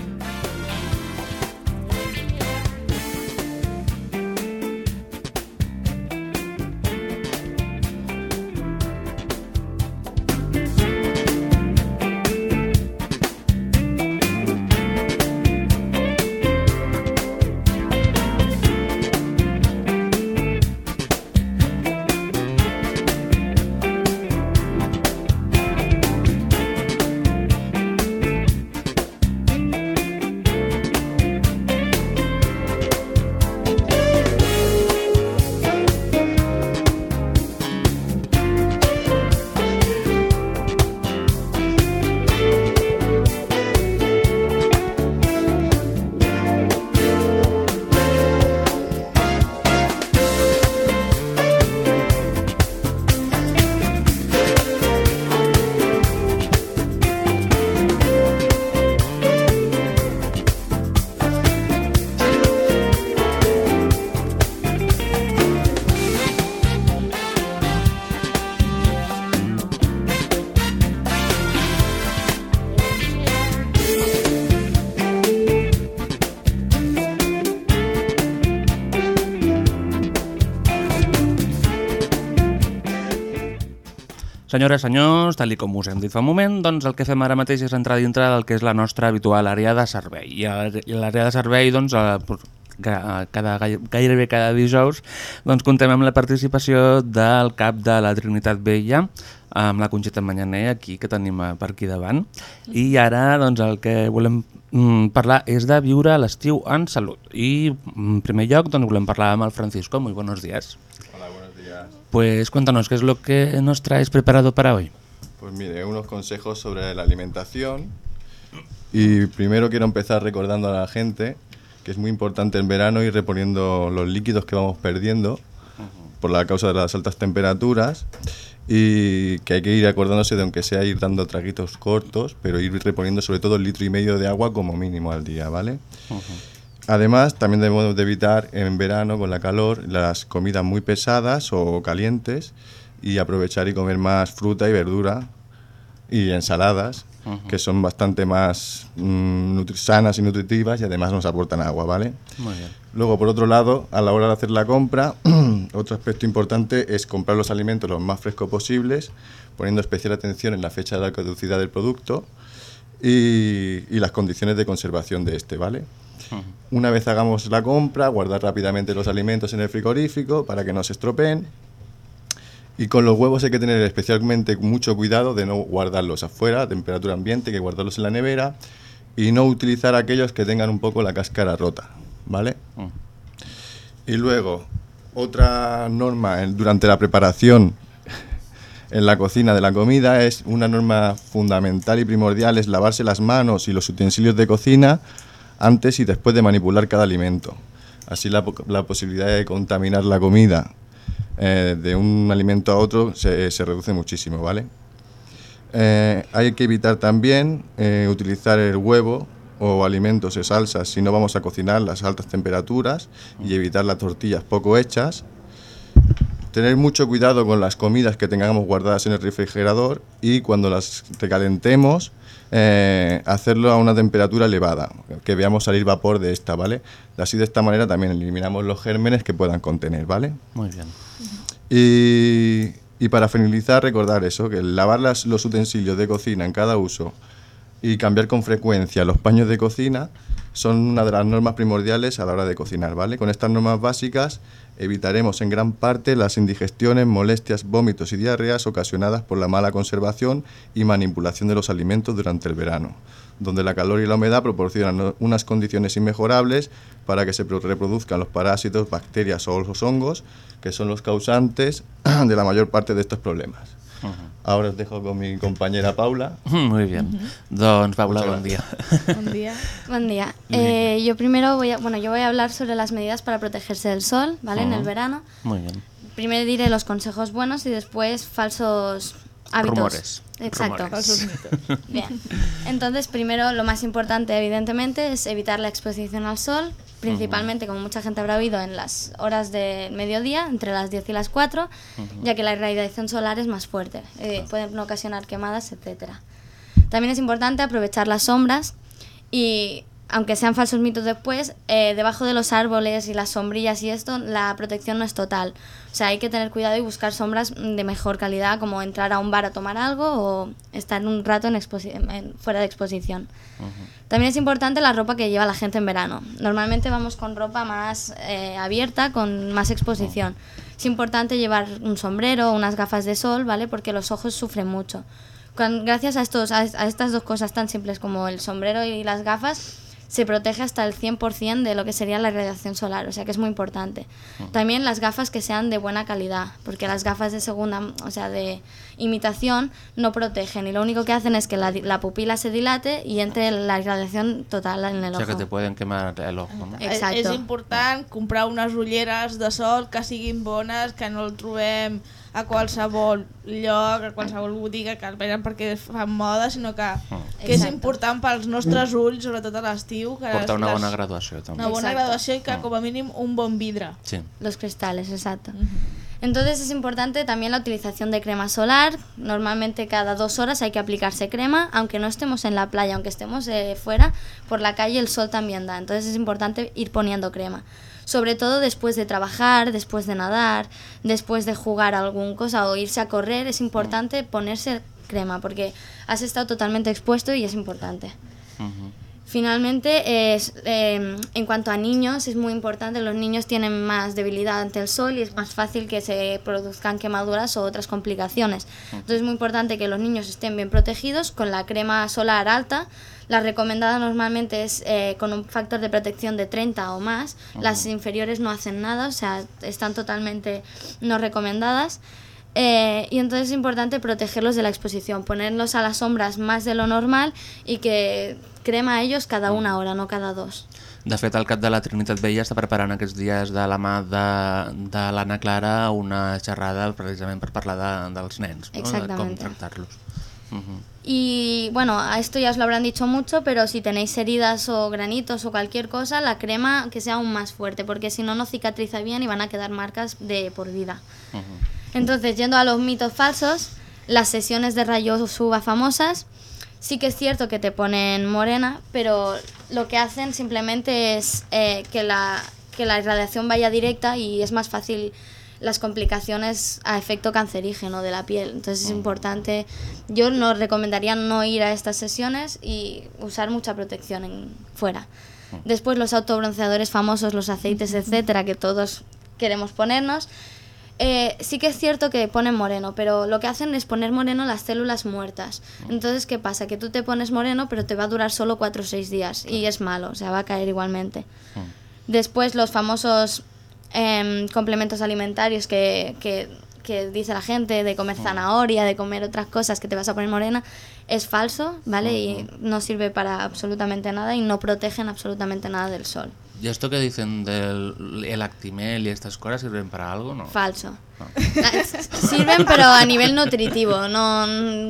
Senyores, senyors, tal com us hem dit fa un moment, doncs el que fem ara mateix és entrar dintre del que és la nostra habitual àrea de servei. I l'àrea de servei, doncs, ca- cada, gairebé cada dijous, doncs, contem amb la participació del cap de la Trinitat Vella, amb la Conxeta Manyaner, aquí, que tenim eh, per aquí davant. I ara, doncs, el que volem mm, parlar és de viure l'estiu en salut. I, en primer lloc, doncs, volem parlar amb el Francisco. Muy buenos días. Pues cuéntanos, ¿qué es lo que nos traes preparado para hoy? Pues mire, unos consejos sobre la alimentación. Y primero quiero empezar recordando a la gente que es muy importante en verano ir reponiendo los líquidos que vamos perdiendo por la causa de las altas temperaturas y que hay que ir acordándose de aunque sea ir dando traguitos cortos, pero ir reponiendo sobre todo el litro y medio de agua como mínimo al día, ¿vale? Además, también debemos de evitar en verano con la calor las comidas muy pesadas o calientes y aprovechar y comer más fruta y verdura y ensaladas que son bastante más mm, sanas y nutritivas y además nos aportan agua, ¿vale? Muy bien. Luego, por otro lado, a la hora de hacer la compra, [CLEARS THROAT] otro aspecto importante es comprar los alimentos lo más frescos posibles, poniendo especial atención en la fecha de la caducidad del producto y, y las condiciones de conservación de este, ¿vale? Una vez hagamos la compra, guardar rápidamente los alimentos en el frigorífico para que no se estropeen. Y con los huevos hay que tener especialmente mucho cuidado de no guardarlos afuera, a temperatura ambiente, que guardarlos en la nevera y no utilizar aquellos que tengan un poco la cáscara rota, ¿vale? Y luego, otra norma durante la preparación en la cocina de la comida es una norma fundamental y primordial es lavarse las manos y los utensilios de cocina antes y después de manipular cada alimento. Así la, po- la posibilidad de contaminar la comida eh, de un alimento a otro se, se reduce muchísimo, ¿vale? Eh, hay que evitar también eh, utilizar el huevo o alimentos y salsas si no vamos a cocinar las altas temperaturas y evitar las tortillas poco hechas. Tener mucho cuidado con las comidas que tengamos guardadas en el refrigerador y cuando las recalentemos, eh, hacerlo a una temperatura elevada, que veamos salir vapor de esta, ¿vale? Así de esta manera también eliminamos los gérmenes que puedan contener, ¿vale? Muy bien. Y, y para finalizar, recordar eso, que lavar las- los utensilios de cocina en cada uso y cambiar con frecuencia los paños de cocina son una de las normas primordiales a la hora de cocinar, ¿vale? Con estas normas básicas evitaremos en gran parte las indigestiones, molestias, vómitos y diarreas ocasionadas por la mala conservación y manipulación de los alimentos durante el verano, donde la calor y la humedad proporcionan unas condiciones inmejorables para que se pro- reproduzcan los parásitos, bacterias o los hongos, que son los causantes [CLEARS THROAT] de la mayor parte de estos problemas. Ahora os dejo con mi compañera Paula. [LAUGHS] Muy bien. Doncs, Paula, bon día. Buen día. Buen día. [LAUGHS] Eh, yo primero voy a, bueno, yo voy a hablar sobre las medidas para protegerse del sol, ¿vale? En el verano. Muy bien. Primero diré los consejos buenos y después falsos hábitos. Rumores. Exacto. Rumores. [LAUGHS] Bien. Entonces, primero, lo más importante, evidentemente, es evitar la exposición al sol, principalmente, como mucha gente habrá oído, en las horas del mediodía, entre las 10 y las 4, ya que la irradiación solar es más fuerte. eh, pueden ocasionar quemadas, etcétera. También es importante aprovechar las sombras y, aunque sean falsos mitos después, eh, debajo de los árboles y las sombrillas y esto, la protección no es total. O sea, hay que tener cuidado y buscar sombras de mejor calidad, como entrar a un bar a tomar algo o estar un rato en exposi- en- fuera de exposición. También es importante la ropa que lleva la gente en verano. Normalmente vamos con ropa más eh, abierta, con más exposición. Es importante llevar un sombrero, unas gafas de sol, ¿vale? Porque los ojos sufren mucho. Gracias a, estos, a, a estas dos cosas tan simples como el sombrero y las gafas, se protege hasta el 100% de lo que sería la radiación solar, o sea que es muy importante. También las gafas que sean de buena calidad, porque las gafas de segunda, o sea, de imitación, no protegen y lo único que hacen es que la, di- la pupila se dilate y entre la radiación total en el O sea, que ojo. te pueden quemar el ojo, no? Exacto. És important comprar unes ulleres de sol que siguin bones, que no el trobem a qualsevol lloc, a qualsevol botiga que el venen perquè fan moda, sinó que, que és Exacte. important pels nostres ulls, sobretot a l'estiu. que Porta una les- bona graduació, també. Una bona Exacto. graduació i que com a mínim un bon vidre. Sí. Los cristales, exacto. Entonces es importante también la utilización de crema solar. Normalmente cada dos horas hay que aplicarse crema, aunque no estemos en la playa, aunque estemos eh, fuera, por la calle el sol también da. Entonces es importante ir poniendo crema. Sobre todo después de trabajar, después de nadar, después de jugar a algún cosa o irse a correr, es importante ponerse crema porque has estado totalmente expuesto y es importante. Finalmente, es, eh, en cuanto a niños, es muy importante, los niños tienen más debilidad ante el sol y es más fácil que se produzcan quemaduras o otras complicaciones. Entonces es muy importante que los niños estén bien protegidos con la crema solar alta. La recomendada normalmente es eh, con un factor de protección de 30 o más. Las inferiores no hacen nada, o sea, están totalmente no recomendadas. Eh, y entonces es importante protegerlos de la exposición, ponerlos a las sombras más de lo normal y que crema a ellos cada una hora, no cada dos. De fet, el CAP de la Trinitat Vella està preparant aquests dies de la mà de, de l'Anna Clara una xerrada precisament per parlar de, dels nens, no? de com tractar-los. Mhm. Y bueno, a esto ya os lo habrán dicho mucho, pero si tenéis heridas o granitos o cualquier cosa, la crema que sea aún más fuerte, porque si no, no cicatriza bien y van a quedar marcas de por vida. Entonces, yendo a los mitos falsos, las sesiones de rayos UVA famosas, sí que es cierto que te ponen morena, pero lo que hacen simplemente es eh, que, la, que la irradiación vaya directa y es más fácil las complicaciones a efecto cancerígeno de la piel. Entonces es importante, yo no recomendaría no ir a estas sesiones y usar mucha protección en, fuera. Después los autobronceadores famosos, los aceites, [LAUGHS] etcétera, que todos queremos ponernos. Eh, sí que es cierto que ponen moreno, pero lo que hacen es poner moreno las células muertas. Entonces, ¿qué pasa? Que tú te pones moreno, pero te va a durar solo 4 o 6 días y es malo, o sea, va a caer igualmente. Después los famosos em, complementos alimentarios que, que, que dice la gente de comer zanahoria, de comer otras cosas que te vas a poner morena, es falso, ¿vale? Y no sirve para absolutamente nada y no protegen absolutamente nada del sol. ¿Y esto que dicen del el Actimel y estas cosas sirven para algo, no? Falso. Ah, [LAUGHS] Sirven, pero a nivel nutritivo, no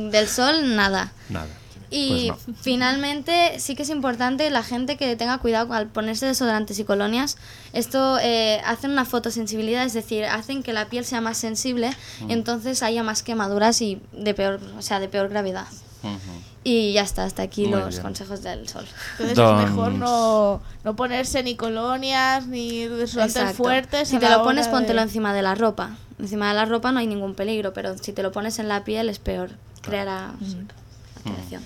del sol, nada. Nada. Y Pues no. finalmente sí que es importante la gente que tenga cuidado al ponerse desodorantes y colonias. Esto eh, hacen una fotosensibilidad, es decir, hacen que la piel sea más sensible, Mm. entonces haya más quemaduras y de peor, o sea, de peor gravedad. Y ya está, hasta aquí Muy los bien. consejos del sol. Entonces Doncs- es mejor no, no ponerse ni colonias ni desodorantes Exacto. fuertes. Si te lo pones, de- póntelo encima de la ropa. Encima de la ropa no hay ningún peligro, pero si te lo pones en la piel es peor. Creará alteración.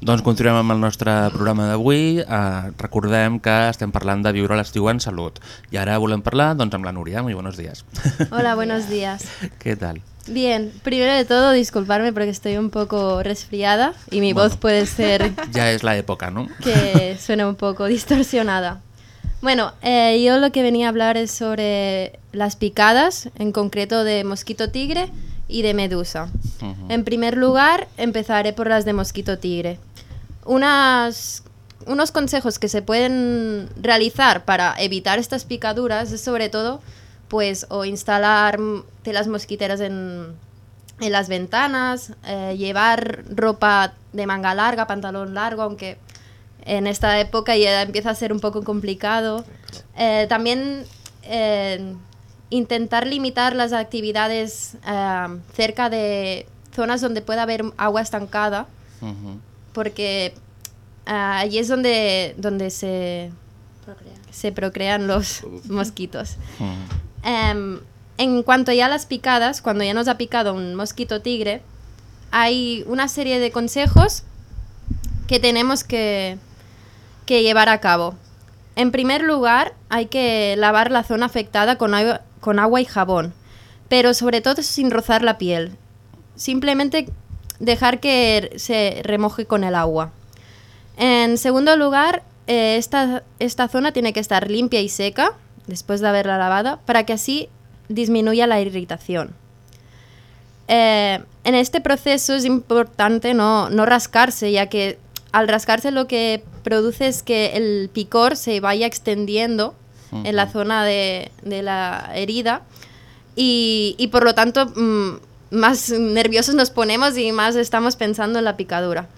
Doncs continuem amb el nostre programa d'avui. Uh, recordem que estem parlant de viure l'estiu en salut. I ara volem parlar doncs, amb la Núria. Muy buenos días. Hola, buenos días. [LAUGHS] ¿Qué tal? Bien, primero de todo, disculparme porque estoy un poco resfriada y mi Bueno. voz puede ser [LAUGHS] Ya es la época, ¿no? que suene un poco distorsionada. Bueno, eh, yo lo que venía a hablar es sobre las picadas, en concreto de mosquito tigre y de medusa. En primer lugar, empezaré por las de mosquito tigre. Unas, unos consejos que se pueden realizar para evitar estas picaduras es sobre todo, pues, o instalar telas mosquiteras en, en las ventanas, eh, llevar ropa de manga larga, pantalón largo, aunque en esta época ya empieza a ser un poco complicado. Eh, también eh, intentar limitar las actividades cerca de zonas donde pueda haber agua estancada, porque ah, allí es donde, donde se, se procrean los mosquitos. En cuanto ya a las picadas, cuando ya nos ha picado un mosquito tigre, hay una serie de consejos que tenemos que, que llevar a cabo. En primer lugar, hay que lavar la zona afectada con agua, con agua y jabón, pero sobre todo sin rozar la piel. Simplemente dejar que se remoje con el agua. En segundo lugar, eh, esta, esta zona tiene que estar limpia y seca después de haberla lavado para que así disminuya la irritación. Eh, en este proceso es importante no, no rascarse, ya que al rascarse lo que produce es que el picor se vaya extendiendo en la zona de, de la herida y, y por lo tanto mm, más nerviosos nos ponemos y más estamos pensando en la picadura.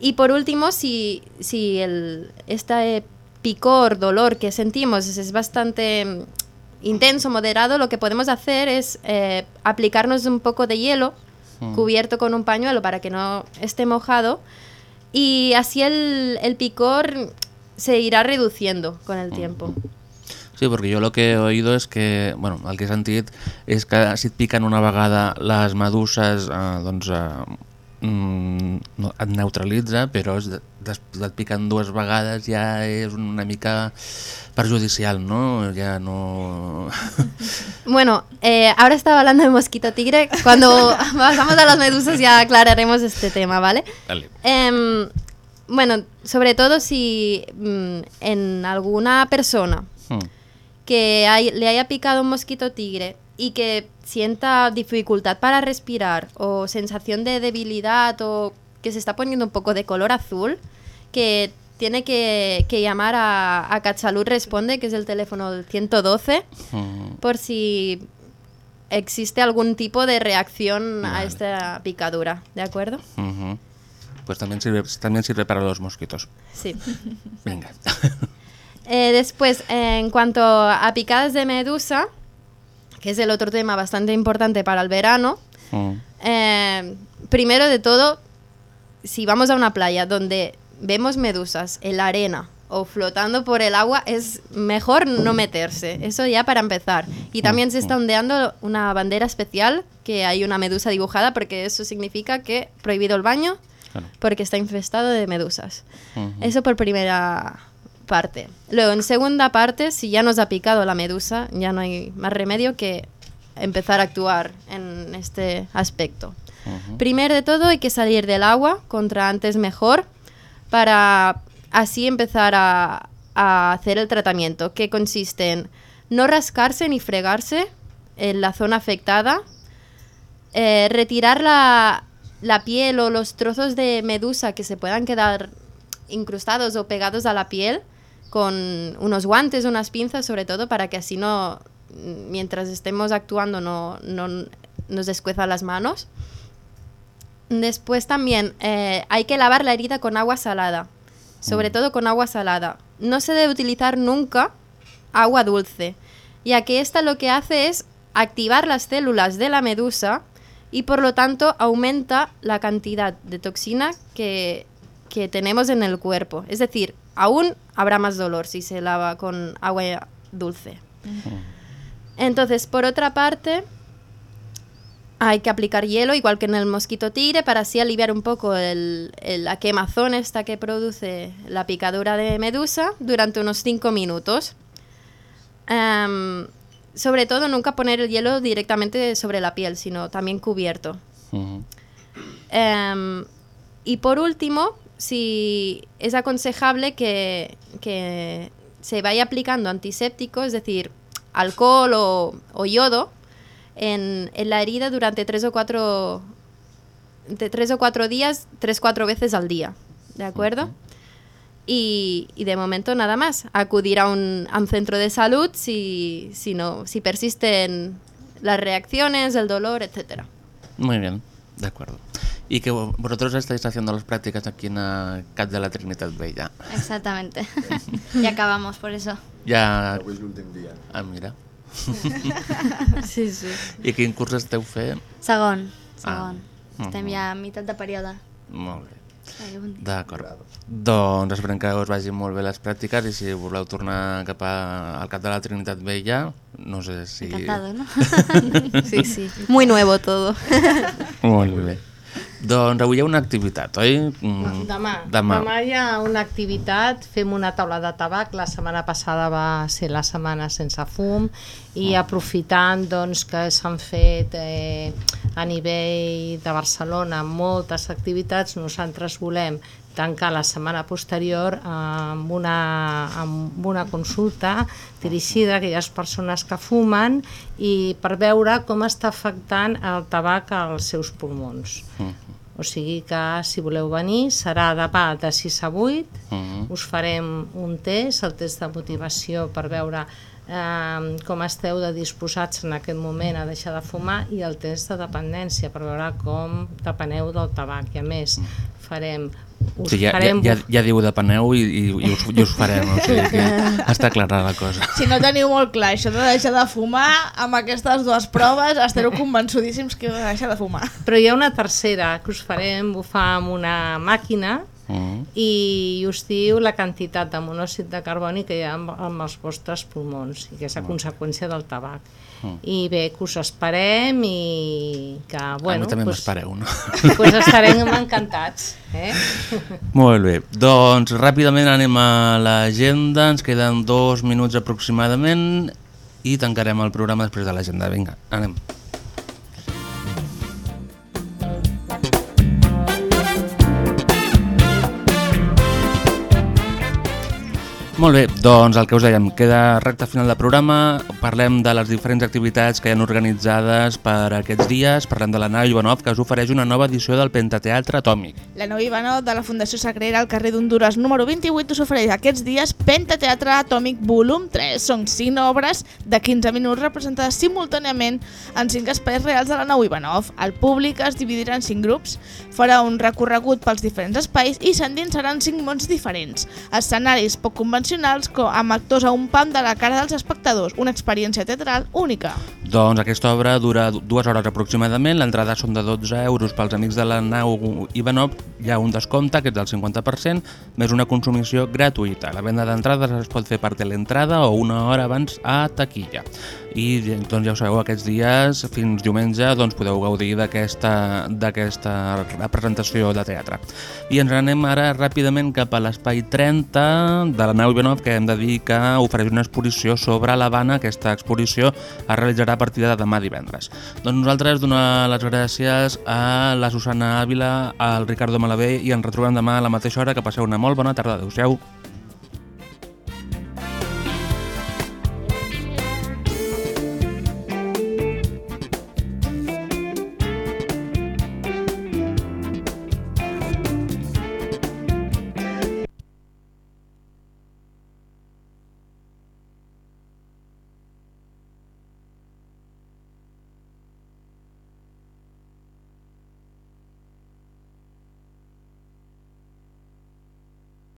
Y por último, si, si el, este picor, dolor que sentimos es, bastante mm, intenso, moderado, lo que podemos hacer es eh, aplicarnos un poco de hielo Mm. cubierto con un pañuelo para que no esté mojado y así el, el picor se irá reduciendo con el tiempo. Sí, perquè jo el que he oído és que, bueno, el que he sentit és que si et piquen una vegada les meduses, eh, doncs eh, mm, no, et neutralitza, però és de, des, et piquen dues vegades ja és una mica perjudicial, no? Ja no... [LAUGHS] Bueno, eh, ahora estaba hablando de mosquito tigre. Cuando [LAUGHS] pasamos a las medusas ya aclararemos este tema, ¿vale? Vale. Em, bueno, sobre todo si mm, en alguna persona Mm. Que hay- le haya picado un mosquito tigre y que sienta dificultad para respirar o sensación de debilidad o que se está poniendo un poco de color azul, que tiene que, que llamar a, a Catsalud Responde, que es el teléfono del 112, Mm. por si existe algún tipo de reacción a esta picadura, ¿de acuerdo? Pues también sirve, también sirve para los mosquitos. Sí. Venga. [LAUGHS] Eh, después, en cuanto a picadas de medusa, que es el otro tema bastante importante para el verano, Mm. eh, primero de todo, si vamos a una playa donde vemos medusas en la arena o flotando por el agua, es mejor no meterse. Eso ya para empezar. Y también se está ondeando una bandera especial que hay una medusa dibujada porque eso significa que prohibido el baño porque está infestado de medusas. Eso por primera parte. Luego, en segunda parte, si ya nos ha picado la medusa, ya no hay más remedio que empezar a actuar en este aspecto. Primero de todo, hay que salir del agua, contra antes mejor, para así empezar a, a hacer el tratamiento, que consiste en no rascarse ni fregarse en la zona afectada, eh, retirar la, la piel o los trozos de medusa que se puedan quedar incrustados o pegados a la piel con unos guantes, unas pinzas sobre todo, para que así no, mientras estemos actuando, no, no nos descueza las manos. Después también eh, hay que lavar la herida con agua salada, sobre todo con agua salada. No se debe utilizar nunca agua dulce, ya que esta lo que hace es activar las células de la medusa y por lo tanto aumenta la cantidad de toxina que, que tenemos en el cuerpo. Es decir, aún habrá más dolor si se lava con agua dulce. Entonces, por otra parte, hay que aplicar hielo, igual que en el mosquito tigre, para así aliviar un poco el- el- la quemazón esta que produce la picadura de medusa durante unos 5 minutos. Em, sobre todo, nunca poner el hielo directamente sobre la piel, sino también cubierto. Em, y por último, si es aconsejable que, que se vaya aplicando antiséptico, es decir, alcohol o, o yodo, en, en la herida durante tres o cuatro de tres o cuatro días, tres cuatro veces al día, ¿de acuerdo? Y, y de momento nada más, acudir a un, a un centro de salud si, si, no, si persisten las reacciones, el dolor, etcétera. Muy bien, de acuerdo. Y que vosotros estáis haciendo las prácticas aquí en la CAT de la Trinitat Vella. Exactamente. [LAUGHS] y acabamos por eso. Ja... Avui és l'últim dia. Ah, mira. [LAUGHS] Sí, sí. I quin curs esteu fent? Segon, Ah. segon. Estem ja a meitat de període. Molt bé. D'acord. Doncs esperem que us vagin molt bé les pràctiques i si voleu tornar cap a, al cap de la Trinitat Vella, no sé si... Encantado, ¿no? [LAUGHS] Sí, sí. Muy nuevo todo. Molt bé. Doncs avui hi ha una activitat, oi? Mm, Ah, Demà. Demà. Demà hi ha una activitat, fem una taula de tabac, la setmana passada va ser la setmana sense fum i aprofitant doncs, que s'han fet eh, a nivell de Barcelona moltes activitats, nosaltres volem tancar la setmana posterior amb una, amb una consulta dirigida a aquelles persones que fumen i per veure com està afectant el tabac als seus pulmons. O sigui que si voleu venir serà demà de 6 a 8, Mhm. us farem un test, el test de motivació per veure eh, com esteu de disposats en aquest moment a deixar de fumar i el test de dependència per veure com depeneu del tabac i a més farem us Sí, ja, ja, farem ja, ja diu de paneu i, i, i, us, i us farem, o sigui que [LAUGHS] està clara la cosa. Si no teniu molt clar això de deixar de fumar, amb aquestes dues proves estareu convençudíssims que heu de deixar de fumar. Però hi ha una tercera que us farem bufar amb una màquina Mm. i us diu la quantitat de monòxid de carboni que hi ha amb, amb els vostres pulmons i que és a conseqüència del tabac. Mm. I bé, que us esperem i que, bueno... a mi també pues, m'espereu, no? [LAUGHS] pues estarem encantats. Eh? [LAUGHS] Molt bé, doncs ràpidament anem a l'agenda, ens queden dos minuts aproximadament i tancarem el programa després de l'agenda. Vinga, anem. Molt bé, doncs el que us dèiem, queda recta final de programa, parlem de les diferents activitats que hi ha organitzades per aquests dies, parlem de la nau Ivanov que us ofereix una nova edició del Pentateatre Atòmic. La nau Ivanov de la Fundació Sagrera al carrer d'Honduras número 28 us ofereix aquests dies Pentateatre Atòmic volum 3. Són 5 obres de 15 minuts representades simultàniament en 5 espais reals de la nau Ivanov. El públic es dividirà en 5 grups, farà un recorregut pels diferents espais i s'endinsaran 5 mons diferents. Escenaris poc convencionals co- amb actors a un pam de la cara dels espectadors. Una experiència teatral única. Doncs aquesta obra dura du- dues hores aproximadament, l'entrada són de 12 euros pels amics de la nau Ivanov, hi ha un descompte, que és del 50%, més una consumició gratuïta. La venda d'entrades es pot fer per teleentrada o una hora abans a taquilla. I doncs ja ho sabeu, aquests dies, fins diumenge, doncs podeu gaudir d'aquesta representació de teatre. I ens anem ara ràpidament cap a l'espai 30 de la nau Ivanov, que hem de dir que ofereix una exposició sobre l'Havana. Aquesta exposició es realitzarà a partir de demà divendres. Doncs nosaltres donar les gràcies a la Susana Ávila, al Ricardo Malavé i ens retrobem demà a la mateixa hora. Que passeu una molt bona tarda. Adéu-siau.